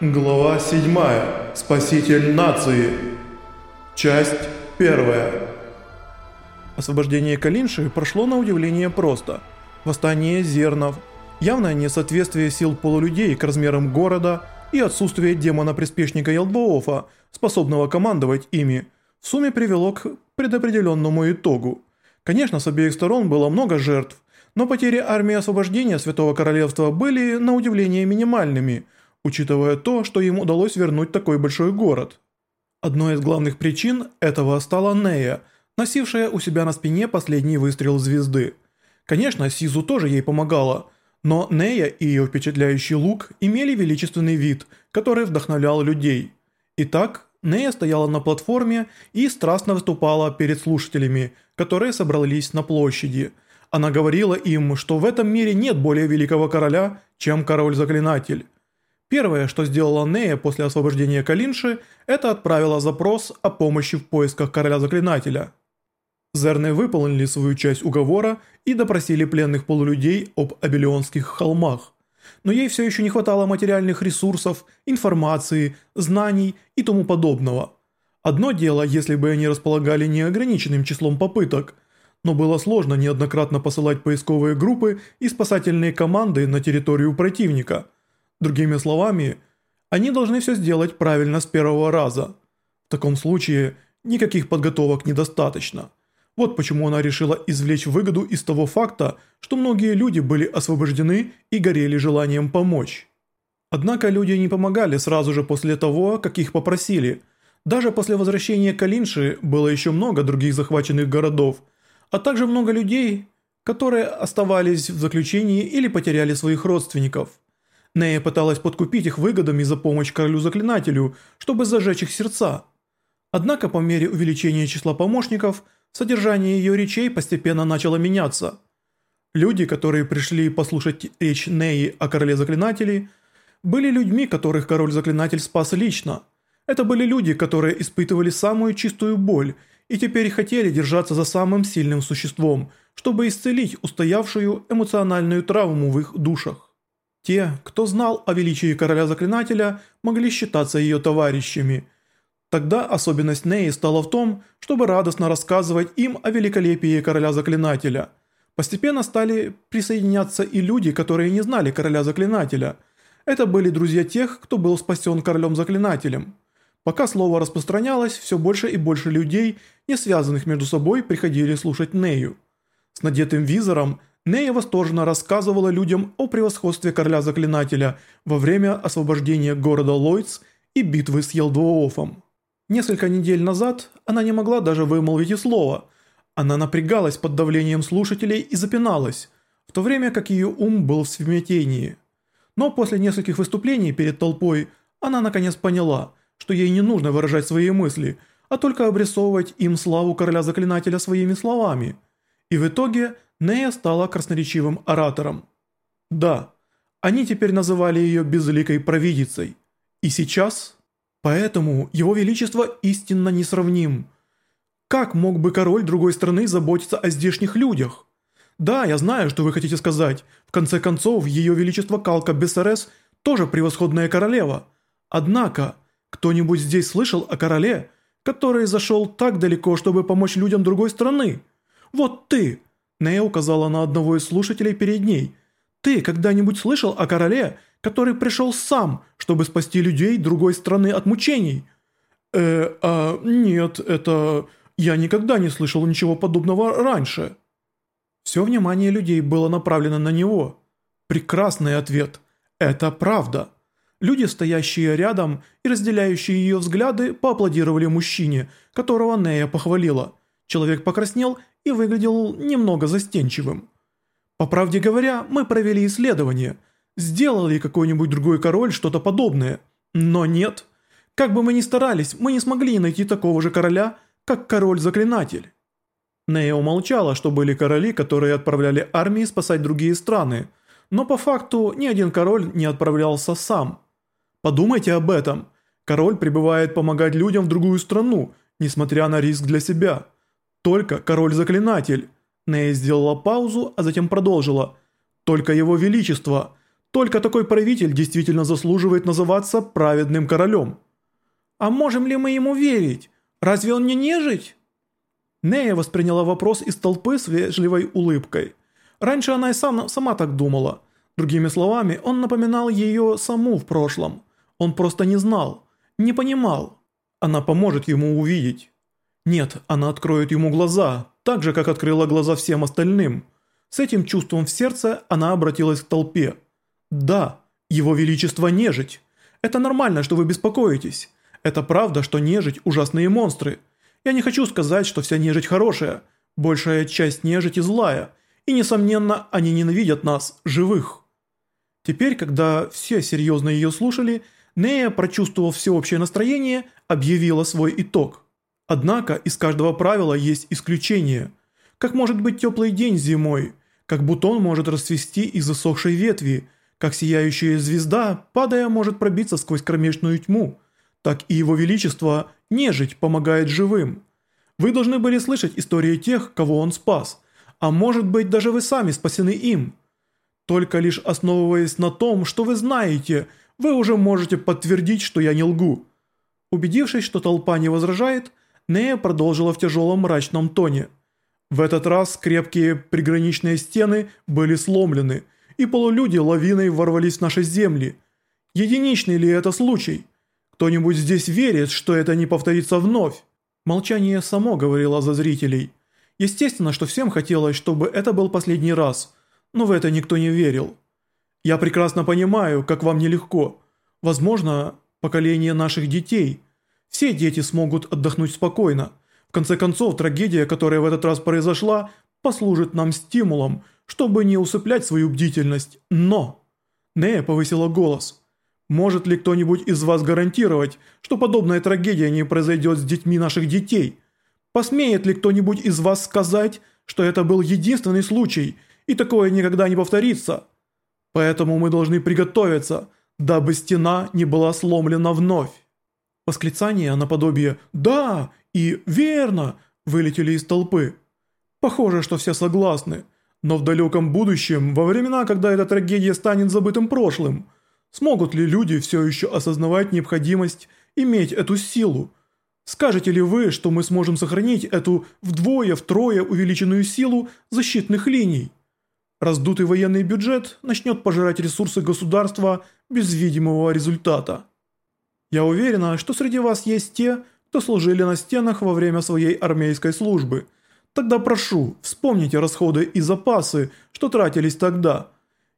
Глава 7. Спаситель нации. Часть 1. Освобождение Калинши прошло на удивление просто. Восстание зернов, явное несоответствие сил полулюдей к размерам города и отсутствие демона-приспешника Елдбоофа, способного командовать ими, в сумме привело к предопределенному итогу. Конечно, с обеих сторон было много жертв, но потери армии освобождения Святого Королевства были, на удивление, минимальными – учитывая то, что им удалось вернуть такой большой город. Одной из главных причин этого стала Нея, носившая у себя на спине последний выстрел звезды. Конечно, Сизу тоже ей помогала, но Нея и ее впечатляющий лук имели величественный вид, который вдохновлял людей. Итак, Нея стояла на платформе и страстно выступала перед слушателями, которые собрались на площади. Она говорила им, что в этом мире нет более великого короля, чем король-заклинатель. Первое, что сделала Нея после освобождения Калинши, это отправила запрос о помощи в поисках короля-заклинателя. Зерны выполнили свою часть уговора и допросили пленных полулюдей об Абелионских холмах. Но ей все еще не хватало материальных ресурсов, информации, знаний и тому подобного. Одно дело, если бы они располагали неограниченным числом попыток, но было сложно неоднократно посылать поисковые группы и спасательные команды на территорию противника – Другими словами, они должны все сделать правильно с первого раза. В таком случае никаких подготовок недостаточно. Вот почему она решила извлечь выгоду из того факта, что многие люди были освобождены и горели желанием помочь. Однако люди не помогали сразу же после того, как их попросили. Даже после возвращения Калинши было еще много других захваченных городов, а также много людей, которые оставались в заключении или потеряли своих родственников. Нея пыталась подкупить их выгодами за помощь королю-заклинателю, чтобы зажечь их сердца. Однако по мере увеличения числа помощников, содержание ее речей постепенно начало меняться. Люди, которые пришли послушать речь Неи о короле-заклинателе, были людьми, которых король-заклинатель спас лично. Это были люди, которые испытывали самую чистую боль и теперь хотели держаться за самым сильным существом, чтобы исцелить устоявшую эмоциональную травму в их душах. Те, кто знал о величии короля-заклинателя, могли считаться ее товарищами. Тогда особенность Неи стала в том, чтобы радостно рассказывать им о великолепии короля-заклинателя. Постепенно стали присоединяться и люди, которые не знали короля-заклинателя. Это были друзья тех, кто был спасен королем-заклинателем. Пока слово распространялось, все больше и больше людей, не связанных между собой, приходили слушать Нею. С надетым визором Нея восторженно рассказывала людям о превосходстве короля-заклинателя во время освобождения города Лойц и битвы с Елдвоофом. Несколько недель назад она не могла даже вымолвить и слова. Она напрягалась под давлением слушателей и запиналась, в то время как ее ум был в смятении. Но после нескольких выступлений перед толпой она наконец поняла, что ей не нужно выражать свои мысли, а только обрисовывать им славу короля-заклинателя своими словами. И в итоге – Нея стала красноречивым оратором. Да, они теперь называли ее безликой провидицей. И сейчас... Поэтому его величество истинно несравним. Как мог бы король другой страны заботиться о здешних людях? Да, я знаю, что вы хотите сказать. В конце концов, ее величество Калка Бессерес тоже превосходная королева. Однако, кто-нибудь здесь слышал о короле, который зашел так далеко, чтобы помочь людям другой страны? Вот ты, Нея указала на одного из слушателей перед ней. «Ты когда-нибудь слышал о короле, который пришел сам, чтобы спасти людей другой страны от мучений?» «Э, а, нет, это... Я никогда не слышал ничего подобного раньше». Все внимание людей было направлено на него. Прекрасный ответ. Это правда. Люди, стоящие рядом и разделяющие ее взгляды, поаплодировали мужчине, которого Нея похвалила. Человек покраснел и выглядел немного застенчивым. По правде говоря, мы провели исследование. Сделал ли какой-нибудь другой король что-то подобное? Но нет. Как бы мы ни старались, мы не смогли найти такого же короля, как король-заклинатель. Нея умолчала, что были короли, которые отправляли армии спасать другие страны, но по факту ни один король не отправлялся сам. Подумайте об этом. Король прибывает помогать людям в другую страну, несмотря на риск для себя – только король-заклинатель. Нея сделала паузу, а затем продолжила. Только его величество. Только такой правитель действительно заслуживает называться праведным королем. А можем ли мы ему верить? Разве он не нежить? Нея восприняла вопрос из толпы с вежливой улыбкой. Раньше она и сам, сама так думала. Другими словами, он напоминал ее саму в прошлом. Он просто не знал, не понимал. Она поможет ему увидеть. Нет, она откроет ему глаза, так же, как открыла глаза всем остальным. С этим чувством в сердце она обратилась к толпе. «Да, его величество нежить. Это нормально, что вы беспокоитесь. Это правда, что нежить – ужасные монстры. Я не хочу сказать, что вся нежить хорошая. Большая часть нежити злая. И, несомненно, они ненавидят нас, живых». Теперь, когда все серьезно ее слушали, Нея, прочувствовав всеобщее настроение, объявила свой итог. Однако из каждого правила есть исключение. Как может быть теплый день зимой, как бутон может расцвести из засохшей ветви, как сияющая звезда, падая, может пробиться сквозь кромешную тьму, так и его величество, нежить, помогает живым. Вы должны были слышать истории тех, кого он спас, а может быть даже вы сами спасены им. Только лишь основываясь на том, что вы знаете – вы уже можете подтвердить, что я не лгу». Убедившись, что толпа не возражает, Нея продолжила в тяжелом мрачном тоне. В этот раз крепкие приграничные стены были сломлены, и полулюди лавиной ворвались в наши земли. Единичный ли это случай? Кто-нибудь здесь верит, что это не повторится вновь? Молчание само говорило за зрителей. Естественно, что всем хотелось, чтобы это был последний раз, но в это никто не верил. Я прекрасно понимаю, как вам нелегко. Возможно, поколение наших детей. Все дети смогут отдохнуть спокойно. В конце концов, трагедия, которая в этот раз произошла, послужит нам стимулом, чтобы не усыплять свою бдительность. Но...» Нея повысила голос. «Может ли кто-нибудь из вас гарантировать, что подобная трагедия не произойдет с детьми наших детей? Посмеет ли кто-нибудь из вас сказать, что это был единственный случай, и такое никогда не повторится?» Поэтому мы должны приготовиться, дабы стена не была сломлена вновь. Восклицания наподобие «Да!» и «Верно!» вылетели из толпы. Похоже, что все согласны, но в далеком будущем, во времена, когда эта трагедия станет забытым прошлым, смогут ли люди все еще осознавать необходимость иметь эту силу? Скажете ли вы, что мы сможем сохранить эту вдвое-втрое увеличенную силу защитных линий? Раздутый военный бюджет начнет пожирать ресурсы государства без видимого результата. Я уверена, что среди вас есть те, кто служили на стенах во время своей армейской службы. Тогда прошу, вспомните расходы и запасы, что тратились тогда.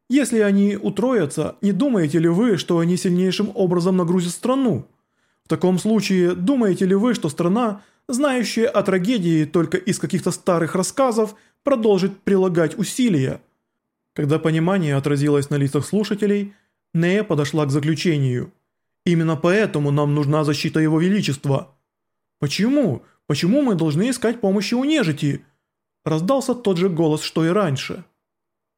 Если они утроятся, не думаете ли вы, что они сильнейшим образом нагрузят страну? В таком случае, думаете ли вы, что страна, знающая о трагедии только из каких-то старых рассказов, продолжит прилагать усилия? Когда понимание отразилось на лицах слушателей, Нея подошла к заключению. «Именно поэтому нам нужна защита Его Величества». «Почему? Почему мы должны искать помощи у нежити?» Раздался тот же голос, что и раньше.